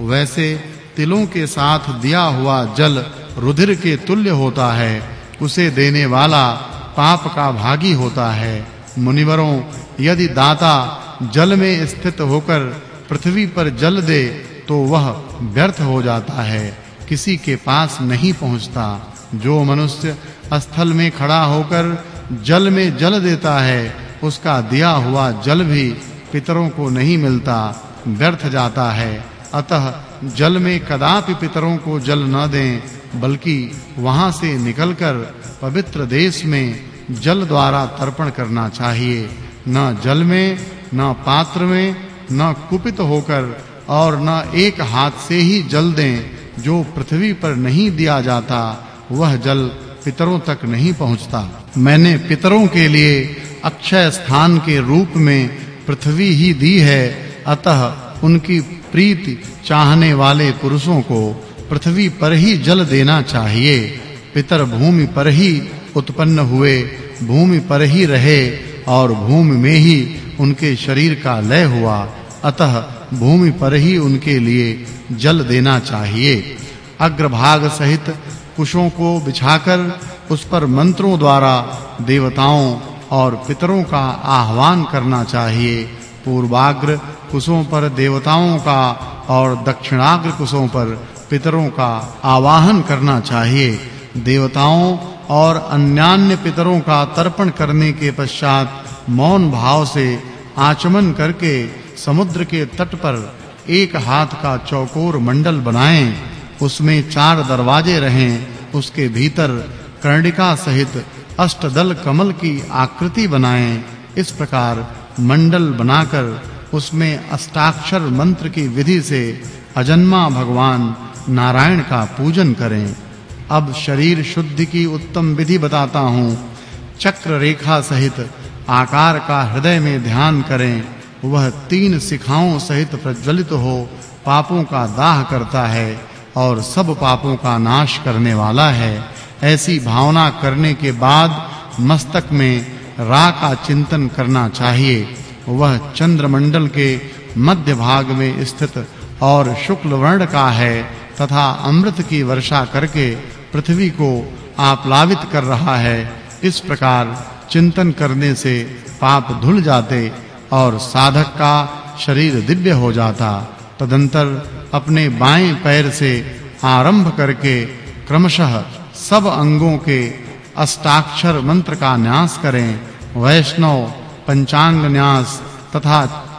वैसे तिलों के साथ दिया हुआ जल रुधिर के तुल्य होता है, उसे देने वाला पाप का भागी होता है। मुनिवरों, यदि दाता जल में स्थित होकर पृथ्वी पर जल दे तो वह व्यर्थ हो जाता है, किसी के पास नहीं पहुँचता। जो मनुष्य स्थल में खड़ा होकर जल में जल देता है, उसका दिया हुआ जल भी पितरों को नहीं मिलता, व्यर्थ जाता है। अतः जल में कदापि पितरों को जल न दें, बल्कि वहाँ से निकलकर पवित्र देश में जल द्वारा तर्पण करना चाहिए। न जल में, न पात्र में, न कुपित होकर और न एक हाथ से ही जल दें, जो पृथ्वी पर नहीं दिया जाता, वह जल पितरों तक नहीं पहुँचता। मैंने पितरों के लिए अक्षय स्थान के रूप में पृथ्वी ही दी है, अतः उनकी प्रीति चाहने वाले पुरुषों को पृथ्वी पर ही जल देना चाहिए। पितर भूमि पर ही उत्पन्न हुए, भूमि पर ही रहे और भूमि में ही उनके शरीर का लय हुआ। अतः भूमि पर ही उनके लिए जल देना चाहिए। अग्रभाग सहित कुशों को बिछाकर उस पर मंत्रों द्वारा देवताओं और पितरों का आह्वान करना चाहिए। पूर्वाग्र कुशों पर देवताओं का और दक्षिणाग्र कुशों पर पितरों का आवाहन करना चाहिए। देवताओं और अन्यान्य पितरों का तर्पण करने के पश्चात मौन भाव से आचमन करके समुद्र के तट पर एक हाथ का चौकोर मंडल बनाएँ, उसमें चार दरवाजे रहें, उसके भीतर कर्णिका सहित अष्टदल कमल की आकृति बनाएँ। इस प्रकार मंडल बनाकर उसमें अष्टाक्षर मंत्र की विधि से अजन्मा भगवान नारायण का पूजन करें। अब शरीर शुद्धि की उत्तम विधि बताता हूँ। चक्र रेखा सहित आकार का हृदय में ध्यान करें। वह तीन शिखाओं सहित प्रज्वलित हो पापों का दाह करता है और सब पापों का नाश करने वाला है। ऐसी भावना करने के बाद मस्तक में रा का चिंतन करना चाहिए। वह चंद्रमंडल के मध्य भाग में स्थित और शुक्ल वर्ण का है तथा अमृत की वर्षा करके पृथ्वी को आप्लावित कर रहा है। इस प्रकार चिंतन करने से पाप धुल जाते और साधक का शरीर दिव्य हो जाता। तदंतर अपने बाएँ पैर से आरंभ करके क्रमशः सब अंगों के अष्टाक्षर मंत्र का न्यास करें। वैष्णव पंचांग न्यास तथा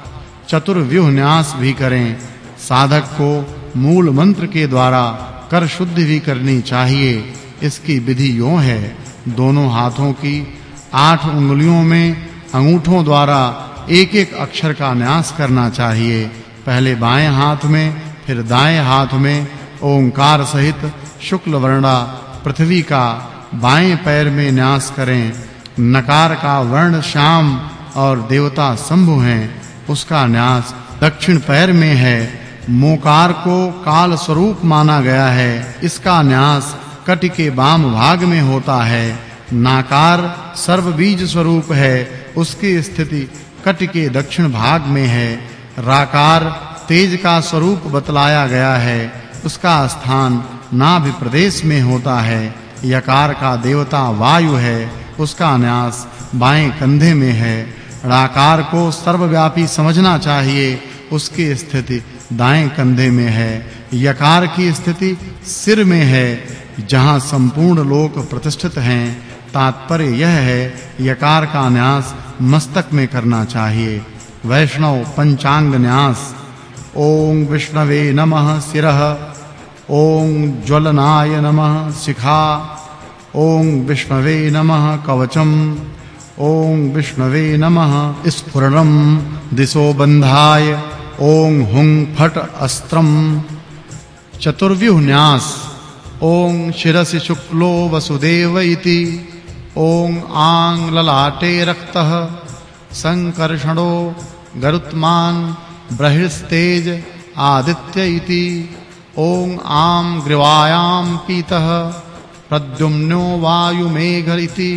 चतुर्व्यूह न्यास भी करें। साधक को मूल मंत्र के द्वारा कर शुद्धि भी करनी चाहिए। इसकी विधि यूँ है, दोनों हाथों की आठ उंगलियों में अंगूठों द्वारा एक-एक अक्षर का न्यास करना चाहिए। पहले बाएँ हाथ में, फिर दाएँ हाथ में ओंकार सहित शुक्ल वर्णा पृथ्वी का बाएँ पैर में न्यास करें। नकार का वर्ण श्याम और देवता शंभु हैं, उसका न्यास दक्षिण पैर में है। मोकार को काल स्वरूप माना गया है। इसका न्यास कटि के वाम भाग में होता है। नाकार सर्व बीज स्वरूप है। उसकी स्थिति कटि के दक्षिण भाग में है। राकार तेज का स्वरूप बतलाया गया है। उसका स्थान नाभि प्रदेश में होता है। यकार का देवता वायु है। उसका न्यास बाएँ कंधे में है। ड़ाकार को सर्वव्यापी समझना चाहिए, उसकी स्थिति दाएँ कंधे में है। यकार की स्थिति सिर में है, जहाँ संपूर्ण लोक प्रतिष्ठित हैं। तात्पर्य यह है, यकार का न्यास मस्तक में करना चाहिए। वैष्णव पंचांग न्यास। ओम विष्णवे नमः शिरः ओम ज्वलनाय नमः शिखा। ओम विष्णवे नमः कवचम। ओम विष्णवे नमः। स्फुरणम दिशो बंधाय ओम हुं फट अस्त्रम। चतुर्व्यूह न्यास ओम शिरसि शुक्लो वसुदेव इति। ओम आंग ललाटे रक्तः। संकर्षणो गरुत्मान बृहस्तेज आदित्य इति। ओम आम ग्रीवायाम पीतः। प्रद्युम्नो वायुमेघ इति।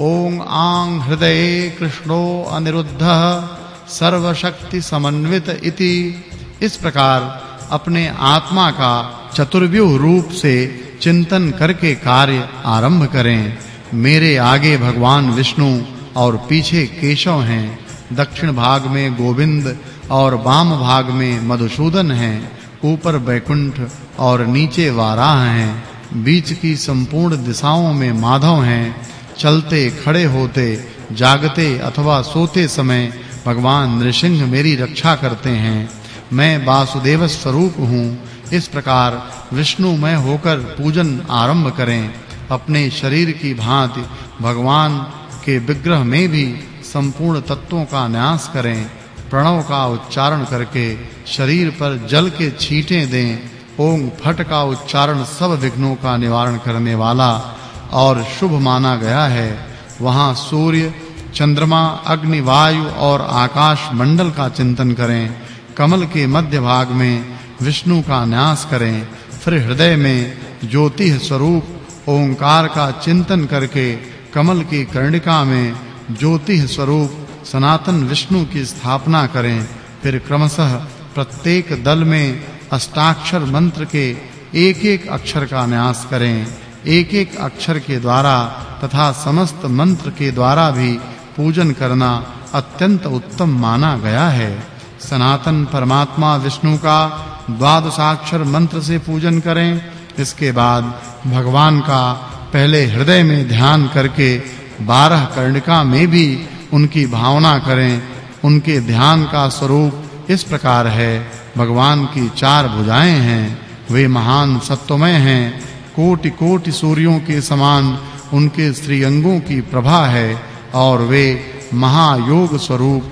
ओम आंग हृदये कृष्णो अनिरुद्धः सर्वशक्ति समन्वित इति। इस प्रकार अपने आत्मा का चतुर्व्यूह रूप से चिंतन करके कार्य आरंभ करें। मेरे आगे भगवान विष्णु और पीछे केशव हैं। दक्षिण भाग में गोविंद और वाम भाग में मधुसूदन हैं। ऊपर बैकुंठ और नीचे वाराह हैं। बीच की संपूर्ण दिशाओं में माधव हैं। चलते, खड़े होते, जागते अथवा सोते समय भगवान नृसिंह मेरी रक्षा करते हैं। मैं वासुदेव स्वरूप हूँ। इस प्रकार विष्णुमय होकर पूजन आरंभ करें। अपने शरीर की भांति भगवान के विग्रह में भी संपूर्ण तत्वों का न्यास करें। प्रणव का उच्चारण करके शरीर पर जल के छींटे दें। ओम फट का उच्चारण सब विघ्नों का निवारण करने वाला और शुभ माना गया है। वहाँ सूर्य, चंद्रमा, अग्नि, वायु और आकाश मंडल का चिंतन करें, कमल के मध्य भाग में विष्णु का न्यास करें, फिर हृदय में ज्योति स्वरूप, ओंकार का चिंतन करके कमल की कर्णिका में ज्योति स्वरूप, सनातन विष्णु की स्थापना करें, फिर क्रमशः प्रत्येक दल में अष्टाक्षर मंत्र के एक-एक अक्षर का न्यास करें। एक-एक अक्षर के द्वारा तथा समस्त मंत्र के द्वारा भी पूजन करना अत्यंत उत्तम माना गया है। सनातन परमात्मा विष्णु का द्वादशाक्षर मंत्र से पूजन करें। इसके बाद भगवान का पहले हृदय में ध्यान करके बारह कर्णिका में भी उनकी भावना करें। उनके ध्यान का स्वरूप इस प्रकार है। भगवान की चार भुजाएँ हैं। वे महान सत्वमय हैं। कोटि-कोटि सूर्यों के समान उनके श्रीअंगों की प्रभा है और वे महायोग स्वरूप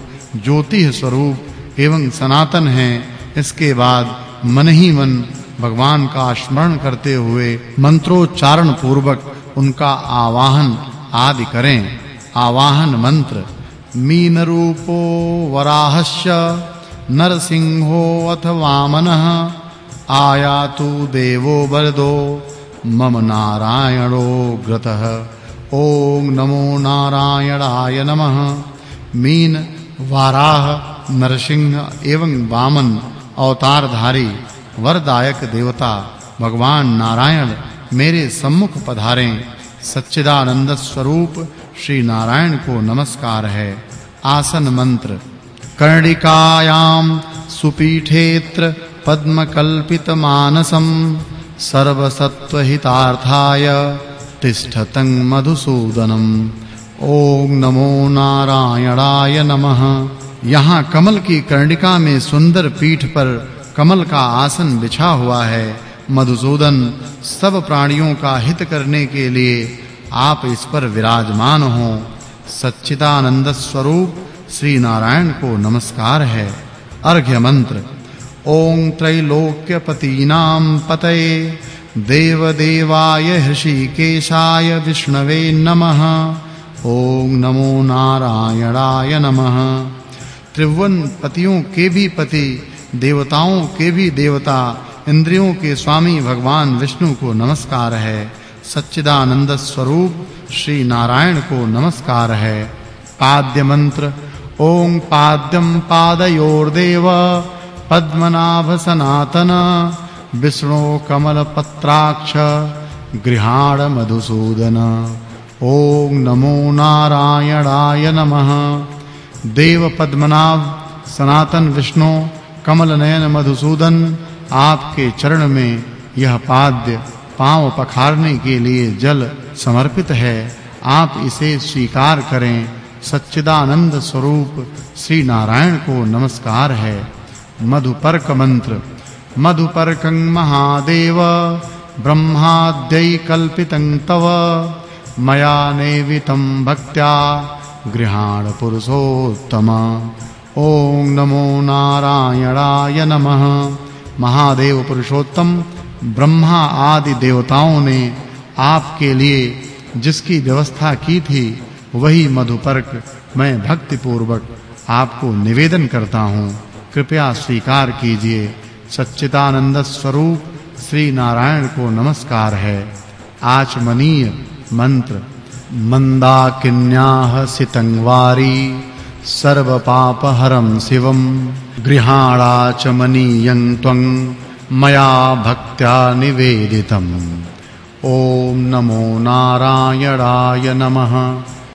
ज्योति स्वरूप एवं सनातन हैं। इसके बाद मन ही मन भगवान का स्मरण करते हुए मंत्रोच्चारण पूर्वक उनका आवाहन आदि करें। आवाहन मंत्र मीन रूपो वराहस्य नरसिंहो अथ वामनः आयातु देवो वरदो मम नारायणो ग्रतः ओम नमो नारायणाय नमः। मीन, वाराह, नरसिंह एवं वामन, अवतारधारी, वरदायक देवता, भगवान नारायण मेरे सम्मुख पधारें। सच्चिदानंद स्वरूप श्री नारायण को नमस्कार है। आसन मंत्र। कर्णिकायां सुपीठेत्र पद्मकल्पित सर्वसत्वहितार्थाय तिष्ठतं मधुसूदनम ओम नमो नारायणाय नमः। यहाँ कमल की कर्णिका में सुंदर पीठ पर कमल का आसन बिछा हुआ है। मधुसूदन, सब प्राणियों का हित करने के लिए आप इस पर विराजमान हो। सच्चिदानंद स्वरूप, श्री नारायण को नमस्कार है। अर्घ्य मंत्र। ओम त्रैलोक्यपतीनां पतये। देवदेवाय हृषिकेशाय विष्णवे नमः। ओम नमो नारायणाय नमः। त्रिभुवन पतियों के भी पति, देवताओं के भी देवता, इंद्रियों के स्वामी भगवान विष्णु को नमस्कार है। सच्चिदानंद स्वरूप श्री नारायण को नमस्कार है। पाद्य मंत्र ओम पाद्यम पादयोर्देव। पद्मनाभ सनातन विष्णु कमल पत्राक्ष गृहाण मधुसूदन। ओम नमो नारायणाय नमः। देव पद्मनाभ, सनातन विष्णु कमल नयन मधुसूदन, आपके चरण में यह पाद्य पाँव पखारने के लिए जल समर्पित है। आप इसे स्वीकार करें। सच्चिदानंद स्वरूप श्री नारायण को नमस्कार है। मधुपर्क मंत्र मधुपर्कं महादेव। ब्रह्माद्यै कल्पितं तव। मया नेवितं भक्त्या गृहाण पुरुषोत्तम ओम नमो नारायणाय नमः। महादेव पुरुषोत्तम ब्रह्मा आदि देवताओं ने आपके लिए जिसकी व्यवस्था की थी, वही मधुपर्क मैं भक्ति पूर्वक आपको निवेदन करता हूँ। कृपया स्वीकार कीजिए। सच्चिदानंद स्वरूप श्री नारायण को नमस्कार है। आचमनीय मंत्र। मंदाकिन्याः सितंगवारी। सर्वपापहरं शिवं गृहाणाचमनीयं त्वं। मया भक्त्या निवेदितम्। ॐ नमो नारायणाय नमः।